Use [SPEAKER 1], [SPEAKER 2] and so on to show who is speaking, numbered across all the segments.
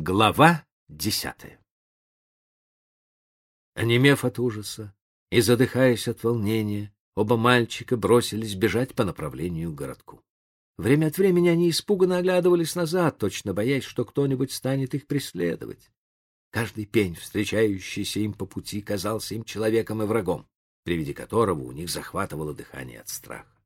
[SPEAKER 1] Глава десятая Онемев от ужаса и задыхаясь от волнения, оба мальчика бросились бежать по направлению к городку. Время от времени они испуганно оглядывались назад, точно боясь, что кто-нибудь станет их преследовать. Каждый пень, встречающийся им по пути, казался им человеком и врагом, при виде которого у них захватывало дыхание от страха.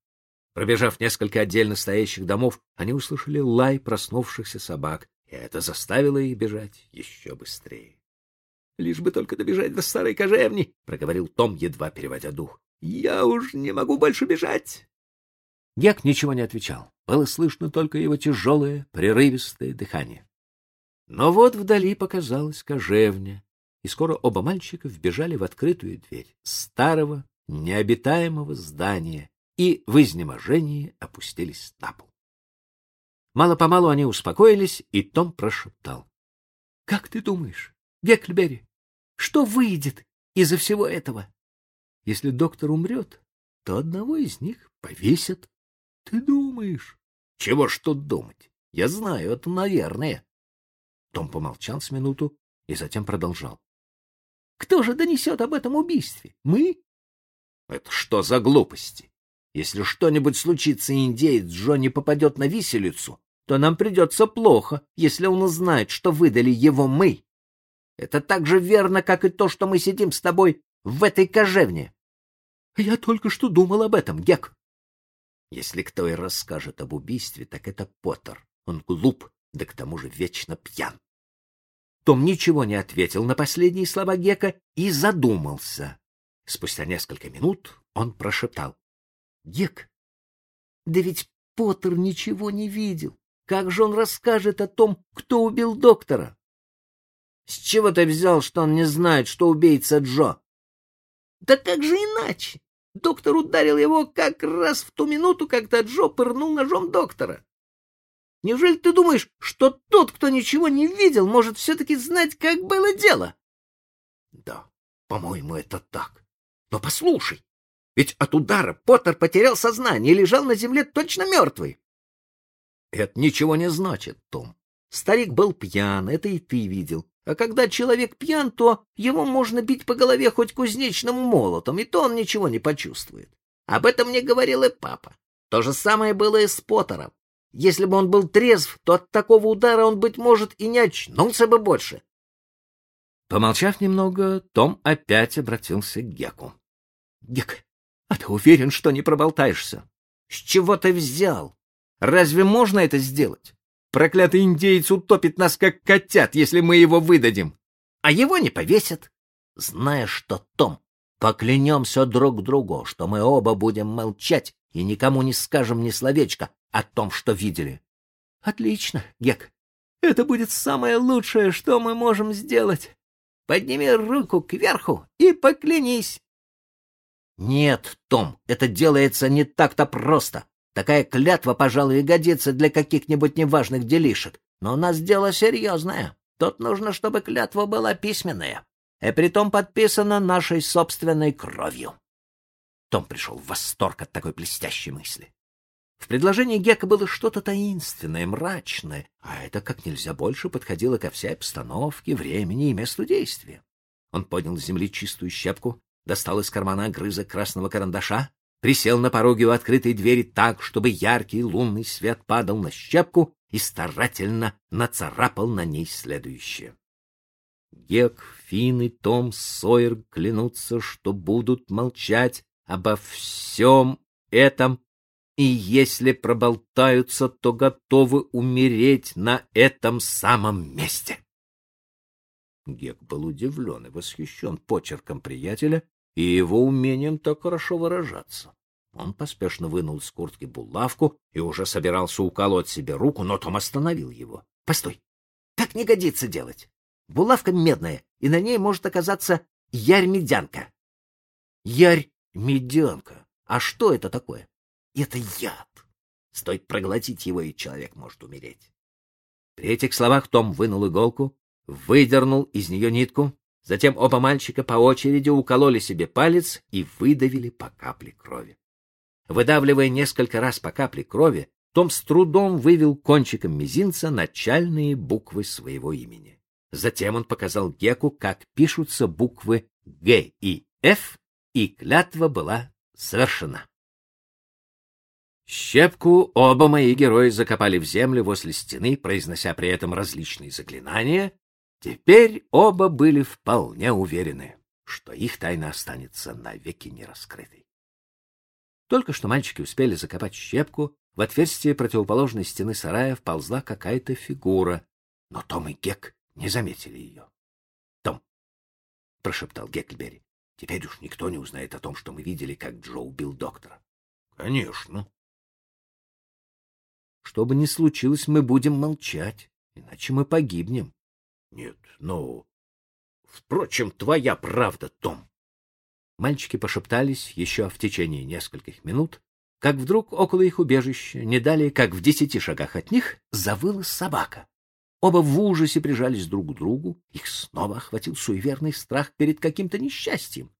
[SPEAKER 1] Пробежав несколько отдельно стоящих домов, они услышали лай проснувшихся собак, это заставило их бежать еще быстрее. — Лишь бы только добежать до старой кожевни, — проговорил Том, едва переводя дух. — Я уж не могу больше бежать. Гек ничего не отвечал. Было слышно только его тяжелое, прерывистое дыхание. Но вот вдали показалась кожевня, и скоро оба мальчика вбежали в открытую дверь старого, необитаемого здания и в изнеможении опустились на пол. Мало-помалу они успокоились, и Том прошептал. — Как ты думаешь, Гекльберри, что выйдет из-за всего этого? Если доктор умрет, то одного из них повесят. Ты думаешь? Чего ж тут думать? Я знаю, это наверное. Том помолчал с минуту и затем продолжал. Кто же донесет об этом убийстве? Мы? Это что за глупости? Если что-нибудь случится, индеец Джо не попадет на виселицу, то нам придется плохо, если он узнает, что выдали его мы. Это так же верно, как и то, что мы сидим с тобой в этой кожевне. Я только что думал об этом, Гек. Если кто и расскажет об убийстве, так это Поттер. Он глуп, да к тому же вечно пьян. Том ничего не ответил на последние слова Гека и задумался. Спустя несколько минут он прошептал. — Гек, да ведь Поттер ничего не видел. Как же он расскажет о том, кто убил доктора? — С чего ты взял, что он не знает, что убийца Джо? — Да как же иначе? Доктор ударил его как раз в ту минуту, когда Джо пырнул ножом доктора. Неужели ты думаешь, что тот, кто ничего не видел, может все-таки знать, как было дело? Да, по-моему, это так. Но послушай, ведь от удара Поттер потерял сознание и лежал на земле точно мертвый. Это ничего не значит, Том. Старик был пьян, это и ты видел. А когда человек пьян, то его можно бить по голове хоть кузнечным молотом, и то он ничего не почувствует. Об этом мне говорил и папа. То же самое было и с Поттером. Если бы он был трезв, то от такого удара он, быть может, и не очнулся бы больше. Помолчав немного, Том опять обратился к Геку. — Гек, а ты уверен, что не проболтаешься? С чего ты взял? Разве можно это сделать? Проклятый индеец утопит нас, как котят, если мы его выдадим. А его не повесят. Зная, что Том, поклянемся друг другу, что мы оба будем молчать и никому не скажем ни словечка о том, что видели. Отлично, Гек. Это будет самое лучшее, что мы можем сделать. Подними руку кверху и поклянись. Нет, Том, это делается не так-то просто. Такая клятва, пожалуй, годится для каких-нибудь неважных делишек. Но у нас дело серьезное. Тут нужно, чтобы клятва была письменная, и притом подписана нашей собственной кровью. Том пришел в восторг от такой блестящей мысли. В предложении Гека было что-то таинственное, мрачное, а это как нельзя больше подходило ко всей обстановке, времени и месту действия. Он поднял с земли чистую щепку, достал из кармана огрызок красного карандаша присел на пороге у открытой двери так, чтобы яркий лунный свет падал на щепку и старательно нацарапал на ней следующее. Гек, Финн и Том Сойер клянутся, что будут молчать обо всем этом, и если проболтаются, то готовы умереть на этом самом месте. Гек был удивлен и восхищен почерком приятеля и его умением так хорошо выражаться. Он поспешно вынул из куртки булавку и уже собирался уколоть себе руку, но Том остановил его. — Постой, так не годится делать. Булавка медная, и на ней может оказаться ярь-медянка. — Ярь-медянка? А что это такое? — Это яд. Стоит проглотить его, и человек может умереть. При этих словах Том вынул иголку, выдернул из нее нитку, Затем оба мальчика по очереди укололи себе палец и выдавили по капле крови. Выдавливая несколько раз по капле крови, Том с трудом вывел кончиком мизинца начальные буквы своего имени. Затем он показал Геку, как пишутся буквы Г и Ф, и клятва была совершена. Щепку оба мои герои закопали в землю возле стены, произнося при этом различные заклинания. Теперь оба были вполне уверены, что их тайна останется навеки нераскрытой. Только что мальчики успели закопать щепку, в отверстие противоположной стены сарая вползла какая-то фигура, но Том и Гек не заметили ее. — Том, — прошептал Гекльберри, — теперь уж никто не узнает о том, что мы видели, как Джо убил доктора. — Конечно. Что бы ни случилось, мы будем молчать, иначе мы погибнем. — Нет, ну... Впрочем, твоя правда, Том. Мальчики пошептались еще в течение нескольких минут, как вдруг около их убежища, не далее как в десяти шагах от них, завыла собака. Оба в ужасе прижались друг к другу, их снова охватил суеверный страх перед каким-то несчастьем.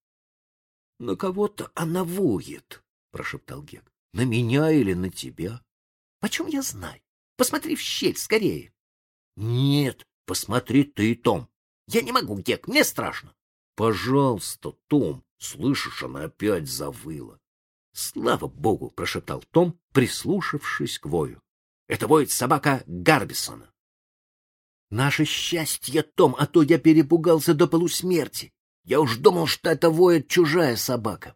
[SPEAKER 1] — На кого-то она воет, — прошептал Гек. — На меня или на тебя? — Почем я знаю? Посмотри в щель скорее. — Нет, посмотри ты, Том. Я не могу, Гек, мне страшно. — Пожалуйста, Том, слышишь, она опять завыла. — Слава богу, — прошептал Том, прислушавшись к вою. — Это воет собака Гарбисона. Наше счастье, Том, а то я перепугался до полусмерти. Я уж думал, что это воет чужая собака.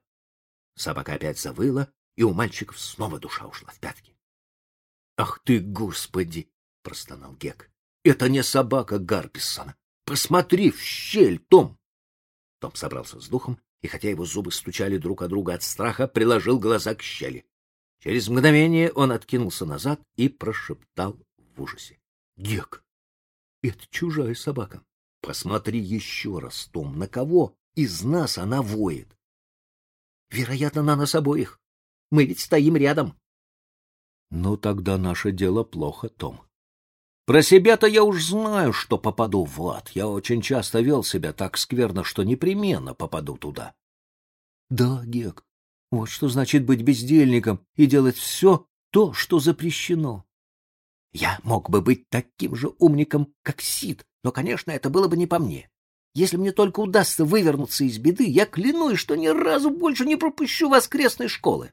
[SPEAKER 1] Собака опять завыла, и у мальчиков снова душа ушла в пятки. — Ах ты, господи! — простонал Гек. — Это не собака Гарписсона. Посмотри в щель, Том! Том собрался с духом, и хотя его зубы стучали друг о друга от страха, приложил глаза к щели. Через мгновение он откинулся назад и прошептал в ужасе. — Гек! Это чужая собака. Посмотри еще раз, Том, на кого из нас она воет. Вероятно, на нас обоих. Мы ведь стоим рядом. Ну, тогда наше дело плохо, Том. Про себя-то я уж знаю, что попаду в ад. Я очень часто вел себя так скверно, что непременно попаду туда. Да, Гек, вот что значит быть бездельником и делать все то, что запрещено. Я мог бы быть таким же умником, как Сид, но, конечно, это было бы не по мне. Если мне только удастся вывернуться из беды, я клянусь, что ни разу больше не пропущу воскресной школы.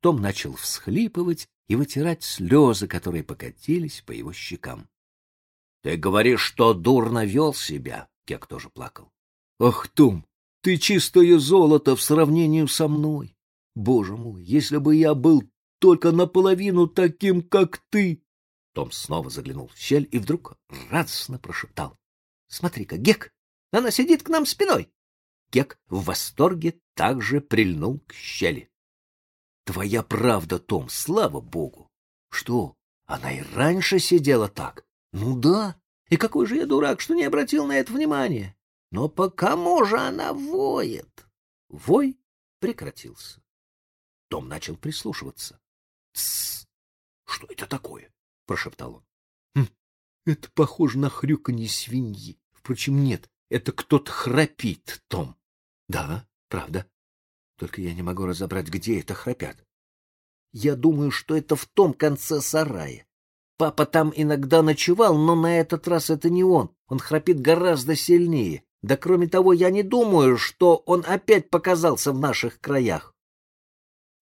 [SPEAKER 1] Том начал всхлипывать и вытирать слезы, которые покатились по его щекам. — Ты говоришь, что дурно вел себя? — Кек тоже плакал. — Ах, Том, ты чистое золото в сравнении со мной. Боже мой, если бы я был только наполовину таким, как ты, том снова заглянул в щель и вдруг радостно прошептал. — Смотри-ка, Гек, она сидит к нам спиной. Гек в восторге также прильнул к щели. — Твоя правда, Том, слава богу. Что, она и раньше сидела так? Ну да. И какой же я дурак, что не обратил на это внимания. Но по кому же она воет? Вой прекратился. Том начал прислушиваться. — Тссс! Что это такое? — прошептал он. «Хм, — Это похоже на хрюканье свиньи. Впрочем, нет, это кто-то храпит, Том. — Да, правда. Только я не могу разобрать, где это храпят. Я думаю, что это в том конце сарая. Папа там иногда ночевал, но на этот раз это не он. Он храпит гораздо сильнее. Да кроме того, я не думаю, что он опять показался в наших краях.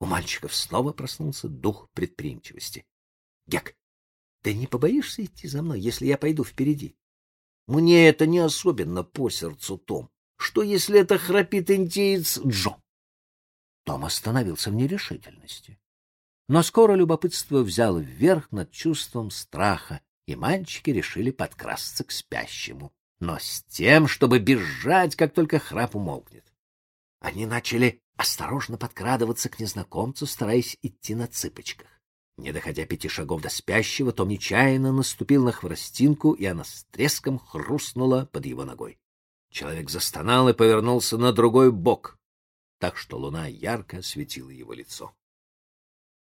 [SPEAKER 1] У мальчиков снова проснулся дух предприимчивости. — Гек, ты не побоишься идти за мной, если я пойду впереди? Мне это не особенно по сердцу, Том. Что, если это храпит индеец Джо? Том остановился в нерешительности. Но скоро любопытство взяло вверх над чувством страха, и мальчики решили подкрасться к спящему, но с тем, чтобы бежать, как только храп умолкнет. Они начали осторожно подкрадываться к незнакомцу, стараясь идти на цыпочках. Не доходя пяти шагов до спящего, Том нечаянно наступил на хворостинку, и она с треском хрустнула под его ногой. Человек застонал и повернулся на другой бок, так что луна ярко осветила его лицо.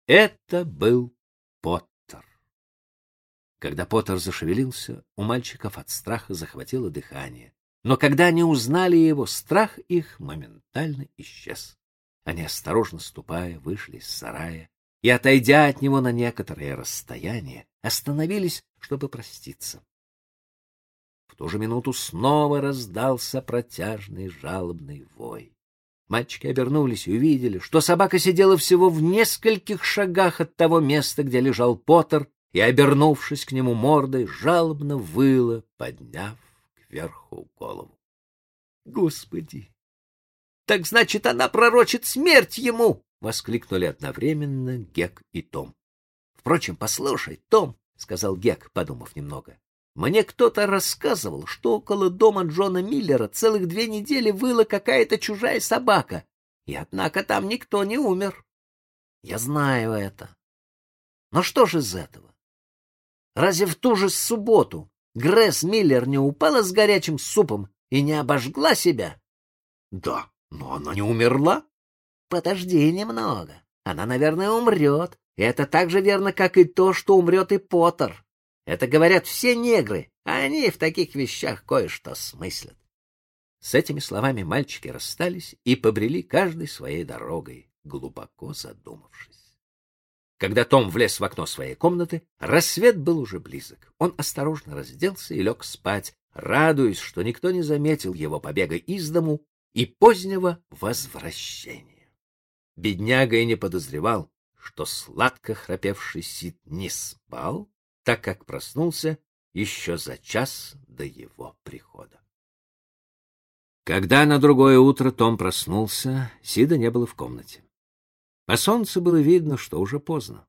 [SPEAKER 1] Это был Поттер. Когда Поттер зашевелился, у мальчиков от страха захватило дыхание. Но когда они узнали его, страх их моментально исчез. Они, осторожно ступая, вышли из сарая и, отойдя от него на некоторое расстояние, остановились, чтобы проститься. В ту же минуту снова раздался протяжный жалобный вой. Мальчики обернулись и увидели, что собака сидела всего в нескольких шагах от того места, где лежал Поттер, и, обернувшись к нему мордой, жалобно выла, подняв кверху голову. — Господи! Так значит, она пророчит смерть ему! — воскликнули одновременно Гек и Том. — Впрочем, послушай, Том, — сказал Гек, подумав немного, — мне кто-то рассказывал, что около дома Джона Миллера целых две недели выла какая-то чужая собака, и однако там никто не умер. Я знаю это. Но что же из этого? Разве в ту же субботу Гресс Миллер не упала с горячим супом и не обожгла себя? Да, но она не умерла. Подожди немного. Она, наверное, умрет. Это так же верно, как и то, что умрет и Поттер. Это говорят все негры, а они в таких вещах кое-что смыслят. С этими словами мальчики расстались и побрели каждой своей дорогой, глубоко задумавшись. Когда Том влез в окно своей комнаты, рассвет был уже близок. Он осторожно разделся и лег спать, радуясь, что никто не заметил его побега из дому и позднего возвращения. Бедняга и не подозревал, что сладко храпевший Сид не спал, так как проснулся еще за час до его прихода. Когда на другое утро Том проснулся, Сида не было в комнате. По солнцу было видно, что уже поздно.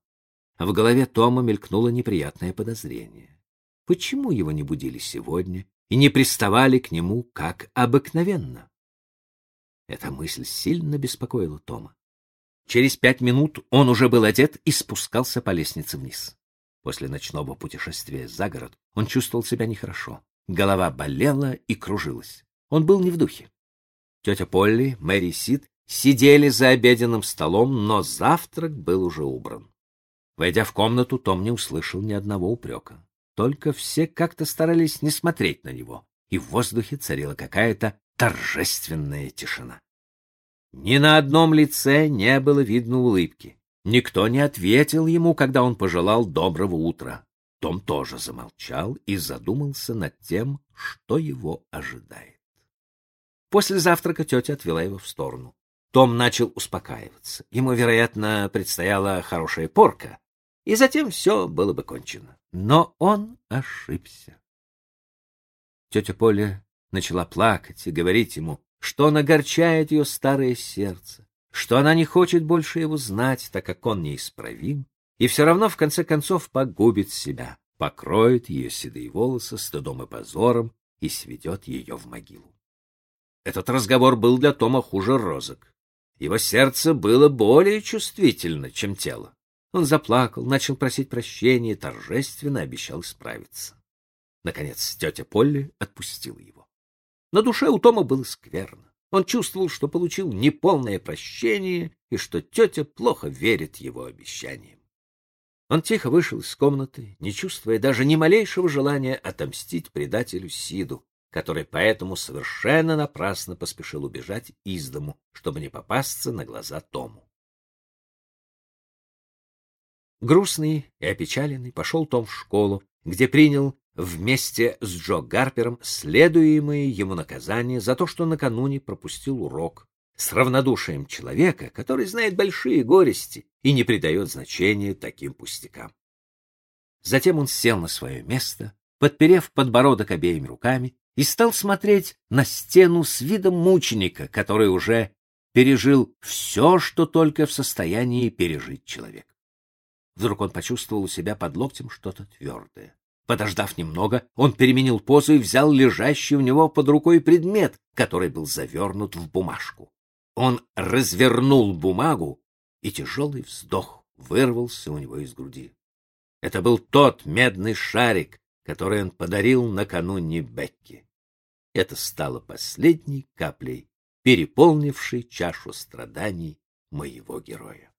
[SPEAKER 1] В голове Тома мелькнуло неприятное подозрение. Почему его не будили сегодня и не приставали к нему, как обыкновенно? Эта мысль сильно беспокоила Тома. Через пять минут он уже был одет и спускался по лестнице вниз. После ночного путешествия за город он чувствовал себя нехорошо. Голова болела и кружилась. Он был не в духе. Тетя Полли, Мэри Сид сидели за обеденным столом, но завтрак был уже убран. Войдя в комнату, Том не услышал ни одного упрека. Только все как-то старались не смотреть на него, и в воздухе царила какая-то торжественная тишина. Ни на одном лице не было видно улыбки. Никто не ответил ему, когда он пожелал доброго утра. Том тоже замолчал и задумался над тем, что его ожидает. После завтрака тетя отвела его в сторону. Том начал успокаиваться. Ему, вероятно, предстояла хорошая порка, и затем все было бы кончено. Но он ошибся. Тетя Поля начала плакать и говорить ему, что он огорчает ее старое сердце, что она не хочет больше его знать, так как он неисправим, и все равно в конце концов погубит себя, покроет ее седые волосы стыдом и позором и сведет ее в могилу. Этот разговор был для Тома хуже розок. Его сердце было более чувствительно, чем тело. Он заплакал, начал просить прощения и торжественно обещал исправиться. Наконец тетя Полли отпустила его. На душе у Тома было скверно. Он чувствовал, что получил неполное прощение и что тетя плохо верит его обещаниям. Он тихо вышел из комнаты, не чувствуя даже ни малейшего желания отомстить предателю Сиду, который поэтому совершенно напрасно поспешил убежать из дому, чтобы не попасться на глаза Тому. Грустный и опечаленный пошел Том в школу, где принял вместе с Джо Гарпером следуемое ему наказание за то, что накануне пропустил урок, с равнодушием человека, который знает большие горести и не придает значения таким пустякам. Затем он сел на свое место, подперев подбородок обеими руками и стал смотреть на стену с видом мученика, который уже пережил все, что только в состоянии пережить человек. Вдруг он почувствовал у себя под локтем что-то твердое. Подождав немного, он переменил позу и взял лежащий у него под рукой предмет, который был завернут в бумажку. Он развернул бумагу, и тяжелый вздох вырвался у него из груди. Это был тот медный шарик, который он подарил накануне Бекки. Это стало последней каплей, переполнившей чашу страданий моего героя.